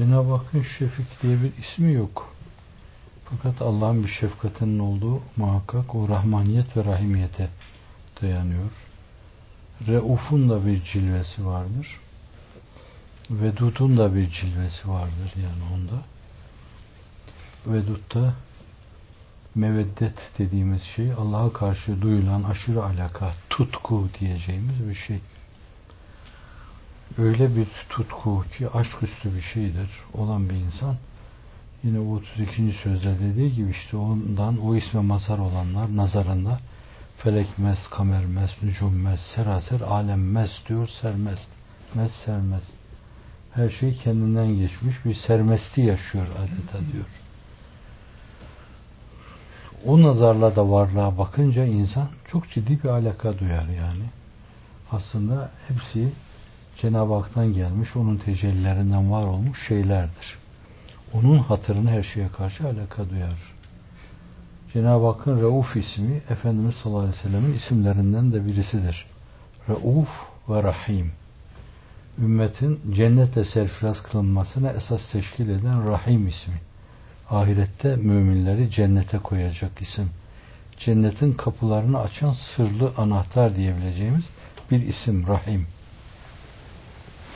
Cenab-ı Hakk'ın Şefik diye bir ismi yok. Fakat Allah'ın bir şefkatinin olduğu muhakkak o rahmaniyet ve rahimiyete dayanıyor. Reuf'un da bir cilvesi vardır. Vedud'un da bir cilvesi vardır yani onda. Vedud'da meveddet dediğimiz şey Allah'a karşı duyulan aşırı alaka, tutku diyeceğimiz bir şey. Öyle bir tutku ki aşk üstü bir şeydir olan bir insan yine o 32. sözde dediği gibi işte ondan o isme mazhar olanlar nazarında felek mest, kamer mest, nücum mest, seraser, alem mest diyor, sermest. Mest, sermest. Her şey kendinden geçmiş bir sermesti yaşıyor adeta diyor. O nazarla da varlığa bakınca insan çok ciddi bir alaka duyar yani. Aslında hepsi Cenab-ı Hak'tan gelmiş, onun tecellilerinden var olmuş şeylerdir. Onun hatırını her şeye karşı alaka duyar. Cenab-ı Hakk'ın Rauf ismi Efendimiz sallallahu aleyhi ve sellemin isimlerinden de birisidir. Rauf ve Rahim. Ümmetin cennetle serfiraz kılınmasına esas teşkil eden Rahim ismi. Ahirette müminleri cennete koyacak isim. Cennetin kapılarını açan sırlı anahtar diyebileceğimiz bir isim Rahim.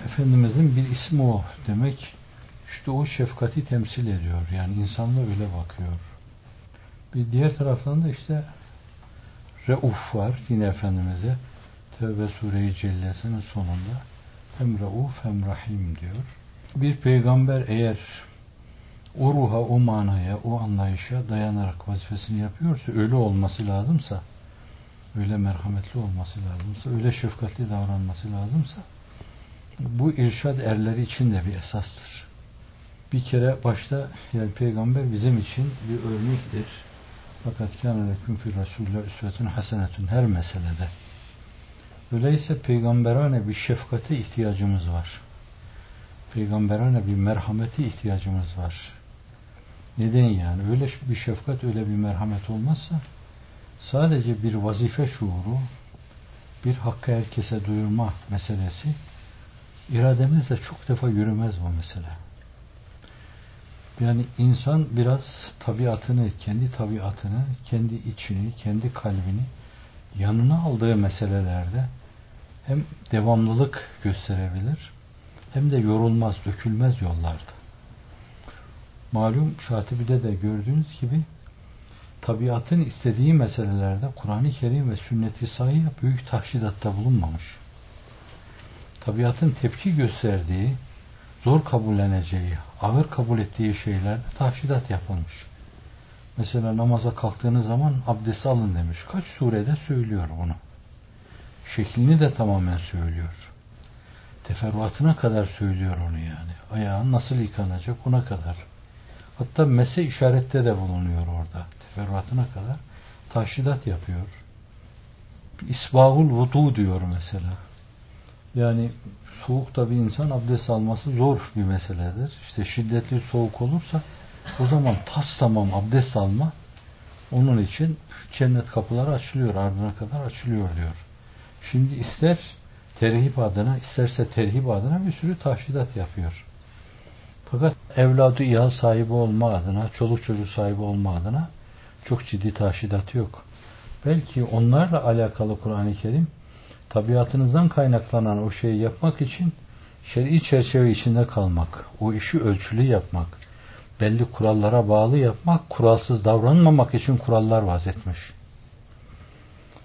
Efendimizin bir ismi o demek işte o şefkati temsil ediyor. Yani insanla öyle bakıyor. Bir diğer taraftan da işte Reuf var yine Efendimiz'e Tevbe Sure-i Cellesi'nin sonunda hem Reuf hem Rahim diyor. Bir peygamber eğer o ruha, o manaya, o anlayışa dayanarak vazifesini yapıyorsa, öyle olması lazımsa, öyle merhametli olması lazımsa, öyle şefkatli davranması lazımsa, bu irşad erleri için de bir esastır. Bir kere başta yani peygamber bizim için bir örnektir. Fakat kâne leküm fî Resulullah üsvetün hasenetün her meselede. Öyleyse peygamberane bir şefkate ihtiyacımız var. Peygamberane bir merhamete ihtiyacımız var. Neden yani? Öyle bir şefkat, öyle bir merhamet olmazsa sadece bir vazife şuuru, bir hakkı herkese duyurma meselesi irademizle çok defa yürümez bu mesele. Yani insan biraz tabiatını, kendi tabiatını, kendi içini, kendi kalbini yanına aldığı meselelerde hem devamlılık gösterebilir hem de yorulmaz, dökülmez yollarda. Malum Şatibi'de de gördüğünüz gibi tabiatın istediği meselelerde Kur'an-ı Kerim ve sünnet-i sahiye büyük tahşidatta bulunmamış. Tabiatın tepki gösterdiği, zor kabulleneceği, ağır kabul ettiği şeylerde tahşidat yapılmış. Mesela namaza kalktığınız zaman abdest alın demiş. Kaç surede söylüyor bunu. Şeklini de tamamen söylüyor. Teferruatına kadar söylüyor onu yani. Ayağın nasıl yıkanacak ona kadar. Hatta mese işarette de bulunuyor orada. Teferruatına kadar. Tahşidat yapıyor. İsbahul vudu diyor mesela. Yani soğukta bir insan abdest alması zor bir meseledir. İşte şiddetli soğuk olursa o zaman tas tamam abdest alma onun için cennet kapıları açılıyor ardına kadar açılıyor diyor. Şimdi ister terhip adına isterse terhip adına bir sürü tahşidat yapıyor. Fakat evladı ihal sahibi olma adına, çoluk çocuk sahibi olma adına çok ciddi tahşidat yok. Belki onlarla alakalı Kur'an-ı Kerim tabiatınızdan kaynaklanan o şeyi yapmak için şer'i çerçeve içinde kalmak, o işi ölçülü yapmak, belli kurallara bağlı yapmak, kuralsız davranmamak için kurallar vazetmiş.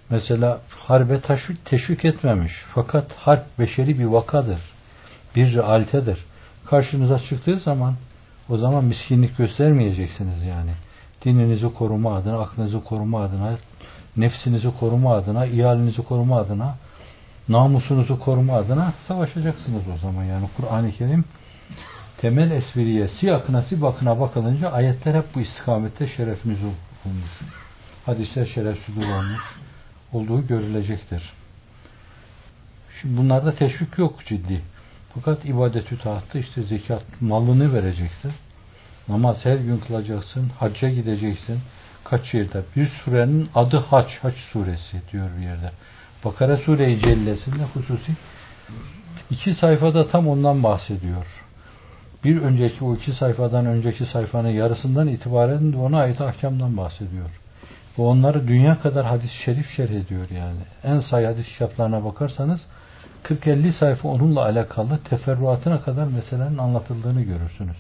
Mesela harbe teşvik, teşvik etmemiş. Fakat harp beşeri bir vakadır. Bir realitedir. Karşınıza çıktığı zaman o zaman miskinlik göstermeyeceksiniz yani. Dininizi koruma adına, aklınızı koruma adına, nefsinizi koruma adına, ihalinizi koruma adına, namusunuzu koruma adına savaşacaksınız o zaman. Yani Kur'an-ı Kerim temel espriye, siyakına, sibakına bakılınca ayetler hep bu istikamette şerefiniz olmuş. Hadisler şerefsiz olmuş olduğu görülecektir. Şimdi bunlarda teşvik yok ciddi. Fakat ibadetü taatta işte zekat malını vereceksin. Namaz her gün kılacaksın. Hacca gideceksin. Kaç yerde? Bir surenin adı Hac. Hac suresi diyor bir yerde. Bakara Sure-i Cellesi'nde hususi iki sayfada tam ondan bahsediyor. bir önceki o iki sayfadan önceki sayfanın yarısından itibaren de ona ait ahkamdan bahsediyor. Ve onları dünya kadar hadis-i şerif şerh ediyor yani. En say hadis kitaplarına bakarsanız 40-50 sayfa onunla alakalı teferruatına kadar meselenin anlatıldığını görürsünüz.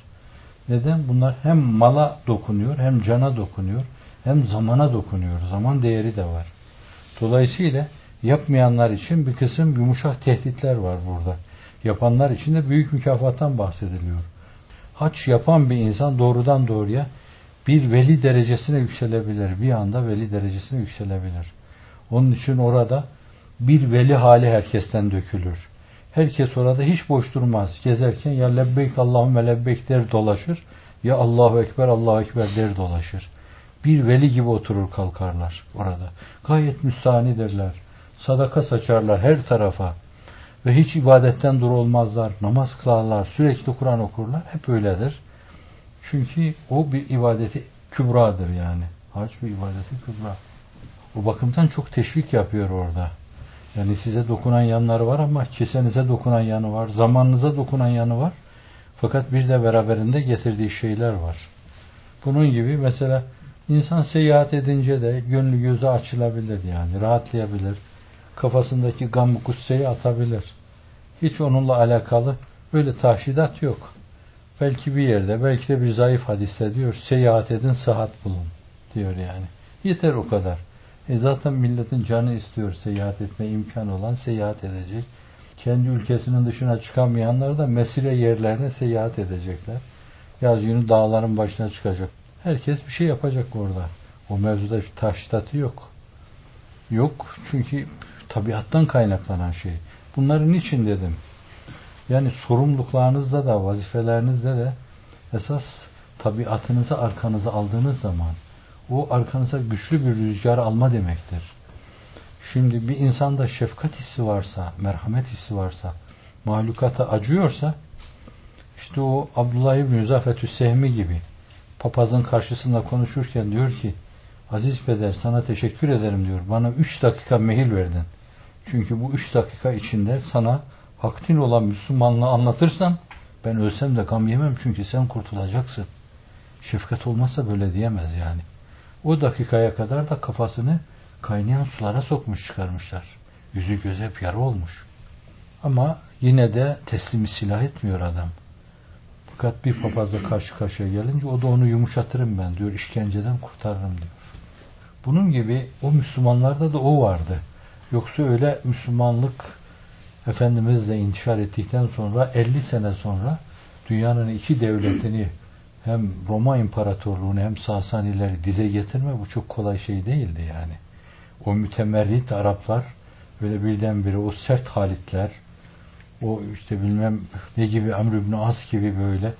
Neden? Bunlar hem mala dokunuyor, hem cana dokunuyor, hem zamana dokunuyor. Zaman değeri de var. Dolayısıyla yapmayanlar için bir kısım yumuşak tehditler var burada. Yapanlar için de büyük mükafattan bahsediliyor. Haç yapan bir insan doğrudan doğruya bir veli derecesine yükselebilir. Bir anda veli derecesine yükselebilir. Onun için orada bir veli hali herkesten dökülür. Herkes orada hiç boş durmaz. Gezerken ya lebbeyk Allahümme lebbeyk der dolaşır ya Allahu Ekber Allahu Ekber der dolaşır. Bir veli gibi oturur kalkarlar orada. Gayet müstahanidirler. Sadaka saçarlar her tarafa. Ve hiç ibadetten dur olmazlar. Namaz kılarlar. Sürekli Kur'an okurlar. Hep öyledir. Çünkü o bir ibadeti kübradır yani. Hac bir ibadeti kübra. O bakımdan çok teşvik yapıyor orada. Yani size dokunan yanları var ama kesenize dokunan yanı var. Zamanınıza dokunan yanı var. Fakat bir de beraberinde getirdiği şeyler var. Bunun gibi mesela insan seyahat edince de gönlü gözü açılabilir yani. Rahatlayabilir. Kafasındaki gam kusseyi atabilir. Hiç onunla alakalı böyle tahşidat yok. Belki bir yerde, belki de bir zayıf hadiste diyor, seyahat edin, sıhhat bulun diyor yani. Yeter o kadar. E zaten milletin canı istiyor seyahat etme imkanı olan seyahat edecek. Kendi ülkesinin dışına çıkamayanlar da mesire yerlerine seyahat edecekler. Yaz günü dağların başına çıkacak. Herkes bir şey yapacak orada. O mevzuda bir taştatı yok. Yok çünkü tabiattan kaynaklanan şey. Bunların için dedim. Yani sorumluluklarınızda da vazifelerinizde de esas tabiatınızı arkanıza aldığınız zaman o arkanıza güçlü bir rüzgar alma demektir. Şimdi bir insanda şefkat hissi varsa, merhamet hissi varsa, mahlukata acıyorsa işte o Abdullah İbni Yüzafetü Sehmi gibi papazın karşısında konuşurken diyor ki Aziz Peder sana teşekkür ederim diyor. Bana üç dakika mehil verdin. Çünkü bu üç dakika içinde sana haktin olan Müslümanlığı anlatırsam ben ölsem de gam yemem çünkü sen kurtulacaksın. Şefkat olmazsa böyle diyemez yani. O dakikaya kadar da kafasını kaynayan sulara sokmuş çıkarmışlar. Yüzü göz hep yara olmuş. Ama yine de teslimi silah etmiyor adam. Fakat bir papazla karşı karşıya gelince o da onu yumuşatırım ben diyor, işkenceden kurtarırım diyor. Bunun gibi o Müslümanlarda da o vardı. Yoksa öyle Müslümanlık Efendimizle intişar ettikten sonra 50 sene sonra dünyanın iki devletini hem Roma İmparatorluğunu hem Sasanileri dize getirme bu çok kolay şey değildi yani. O mütemerrit Araplar böyle birdenbire o sert halitler o işte bilmem ne gibi Amr ibn As gibi böyle,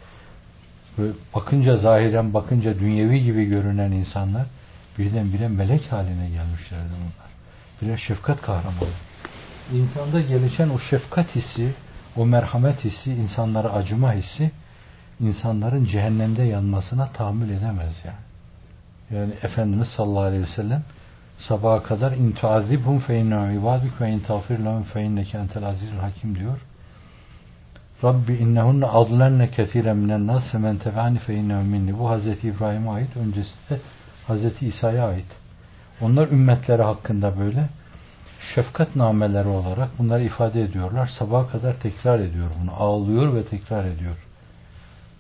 böyle bakınca zahiren bakınca dünyevi gibi görünen insanlar birdenbire melek haline gelmişlerdi bunlar. Birer şefkat kahramanı. İnsanda gelişen o şefkat hissi, o merhamet hissi, insanlara acıma hissi insanların cehennemde yanmasına tahammül edemez yani. Yani Efendimiz sallallahu aleyhi ve sellem sabaha kadar in tuazibhum fe inna ibaduk ve in tağfir lahum fe inneke entel azizul hakim diyor. Rabbi innehunne adlenne kethiren minen nas men tefani fe innehu minni. Bu Hazreti İbrahim'e ait, öncesinde Hazreti İsa'ya ait. Onlar ümmetleri hakkında böyle şefkat nameleri olarak bunları ifade ediyorlar. Sabaha kadar tekrar ediyor bunu. Ağlıyor ve tekrar ediyor.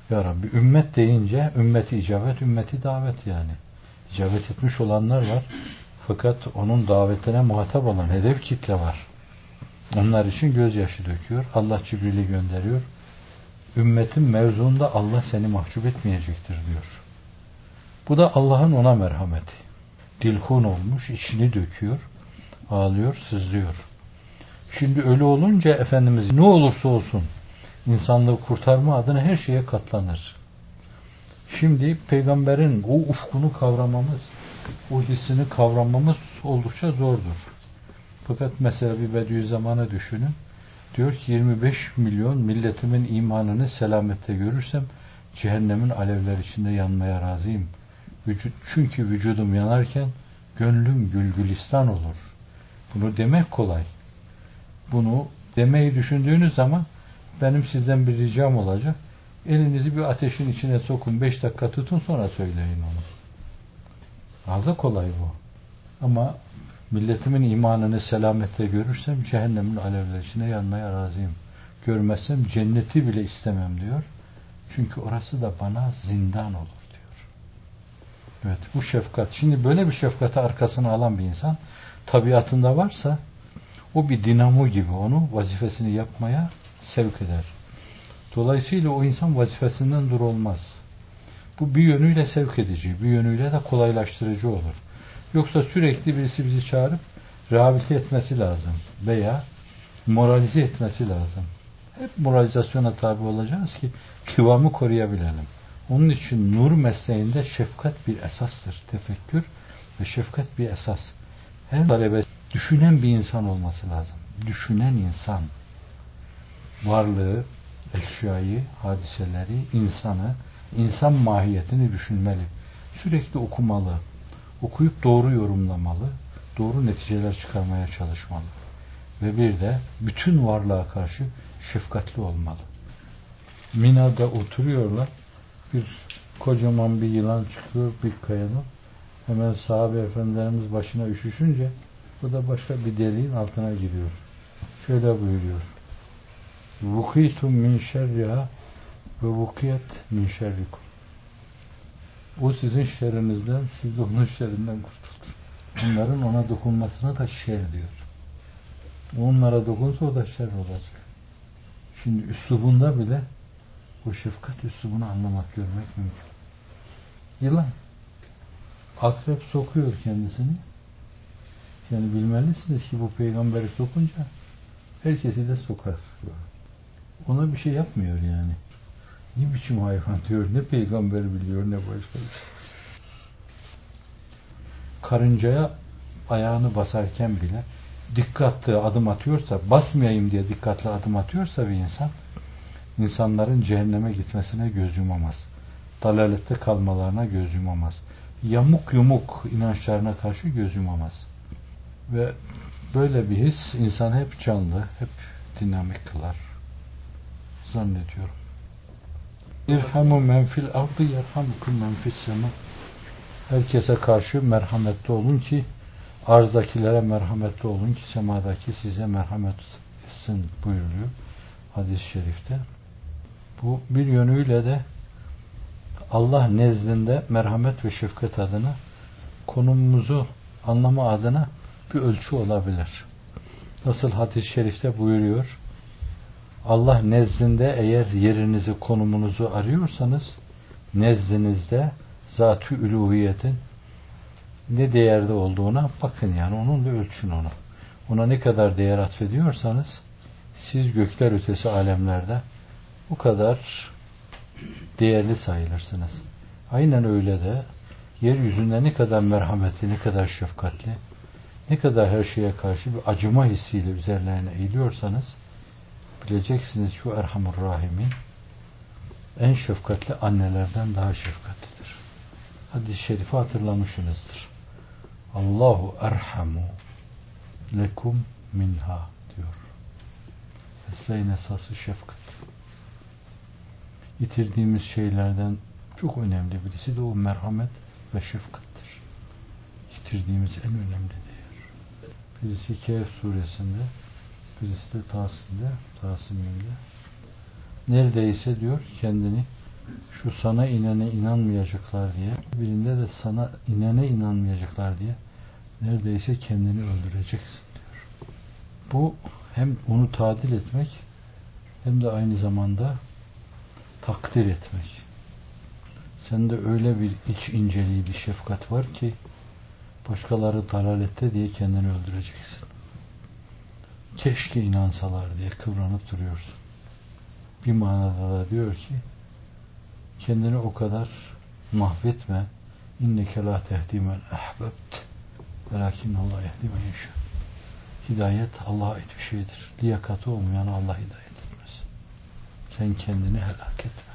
Ya Rabbi ümmet deyince ümmeti icabet, ümmeti davet yani. İcabet etmiş olanlar var. Fakat onun davetine muhatap olan hedef kitle var. Onlar için gözyaşı döküyor. Allah Cibril'i gönderiyor. Ümmetin mevzuunda Allah seni mahcup etmeyecektir diyor. Bu da Allah'ın ona merhameti. Dilhun olmuş, içini döküyor, ağlıyor, sızlıyor. Şimdi ölü olunca Efendimiz ne olursa olsun insanlığı kurtarma adına her şeye katlanır. Şimdi peygamberin o ufkunu kavramamız, o hissini kavramamız oldukça zordur. Fakat mesela bir Bediüzzaman'ı düşünün. Diyor ki 25 milyon milletimin imanını selamette görürsem cehennemin alevler içinde yanmaya razıyım. Vücut, çünkü vücudum yanarken gönlüm gülgülistan olur. Bunu demek kolay. Bunu demeyi düşündüğünüz zaman benim sizden bir ricam olacak. Elinizi bir ateşin içine sokun, beş dakika tutun sonra söyleyin onu. Daha kolay bu. Ama milletimin imanını selamette görürsem cehennemin alevleri içine yanmaya razıyım. Görmezsem cenneti bile istemem diyor. Çünkü orası da bana zindan olur. Evet bu şefkat. Şimdi böyle bir şefkati arkasına alan bir insan tabiatında varsa o bir dinamo gibi onu vazifesini yapmaya sevk eder. Dolayısıyla o insan vazifesinden dur olmaz. Bu bir yönüyle sevk edici, bir yönüyle de kolaylaştırıcı olur. Yoksa sürekli birisi bizi çağırıp rehabilite etmesi lazım veya moralize etmesi lazım. Hep moralizasyona tabi olacağız ki kıvamı koruyabilelim. Onun için nur mesleğinde şefkat bir esastır. Tefekkür ve şefkat bir esas. Her talebe düşünen bir insan olması lazım. Düşünen insan. Varlığı, eşyayı, hadiseleri, insanı, insan mahiyetini düşünmeli. Sürekli okumalı. Okuyup doğru yorumlamalı. Doğru neticeler çıkarmaya çalışmalı. Ve bir de bütün varlığa karşı şefkatli olmalı. Mina'da oturuyorlar. Bir kocaman bir yılan çıkıyor bir kayanın. Hemen sahabe efendilerimiz başına üşüşünce bu da başka bir deliğin altına giriyor. Şöyle buyuruyor. Vukitum min şerriha ve vukiyet min şerrikum. O sizin şerrinizden, siz de onun şerrinden kurtuldunuz. Onların ona dokunmasına da şer diyor. Onlara dokunsa o da şer olacak. Şimdi üslubunda bile bu şefkat üslubunu anlamak, görmek mümkün. Yılan. Akrep sokuyor kendisini. Yani bilmelisiniz ki bu peygamberi sokunca herkesi de sokar. Ona bir şey yapmıyor yani. Ne biçim hayvan diyor, ne peygamber biliyor, ne başka bir şey. Karıncaya ayağını basarken bile dikkatli adım atıyorsa, basmayayım diye dikkatli adım atıyorsa bir insan, insanların cehenneme gitmesine göz yumamaz. Dalalette kalmalarına göz yumamaz. Yamuk yumuk inançlarına karşı göz yumamaz. Ve böyle bir his insanı hep canlı, hep dinamik kılar. Zannediyorum. İrhamu men fil ardı yerhamukum men fis sema. Herkese karşı merhametli olun ki arzdakilere merhametli olun ki semadaki size merhamet etsin buyuruyor hadis-i şerifte. Bu bir yönüyle de Allah nezdinde merhamet ve şefkat adına konumumuzu anlama adına bir ölçü olabilir. Nasıl hadis-i şerifte buyuruyor Allah nezdinde eğer yerinizi, konumunuzu arıyorsanız nezdinizde zat-ı üluhiyetin ne değerde olduğuna bakın yani onunla ölçün onu. Ona ne kadar değer atfediyorsanız siz gökler ötesi alemlerde bu kadar değerli sayılırsınız. Aynen öyle de yeryüzünde ne kadar merhametli, ne kadar şefkatli, ne kadar her şeye karşı bir acıma hissiyle üzerlerine eğiliyorsanız bileceksiniz şu Erhamur Rahimin en şefkatli annelerden daha şefkatlidir. Hadis-i şerifi hatırlamışsınızdır. Allahu erhamu lekum minha diyor. Mesleğin esası şefkat. Yitirdiğimiz şeylerden çok önemli birisi de o merhamet ve şefkattir. Yitirdiğimiz en önemli değer. Birisi Kehf suresinde birisi de Tahsin'de, Tahsin'inde. Neredeyse diyor kendini şu sana inene inanmayacaklar diye, birinde de sana inene inanmayacaklar diye neredeyse kendini öldüreceksin diyor. Bu hem onu tadil etmek hem de aynı zamanda takdir etmek. Sende öyle bir iç inceliği, bir şefkat var ki başkaları dalalette diye kendini öldüreceksin. Keşke inansalar diye kıvranıp duruyorsun. Bir manada da diyor ki kendini o kadar mahvetme inneke la tehdi men ahbebt velakin Allah yehdi men yeşâ hidayet Allah'a ait bir şeydir. Liyakatı olmayan Allah hidayet. Sen kendini helak etme.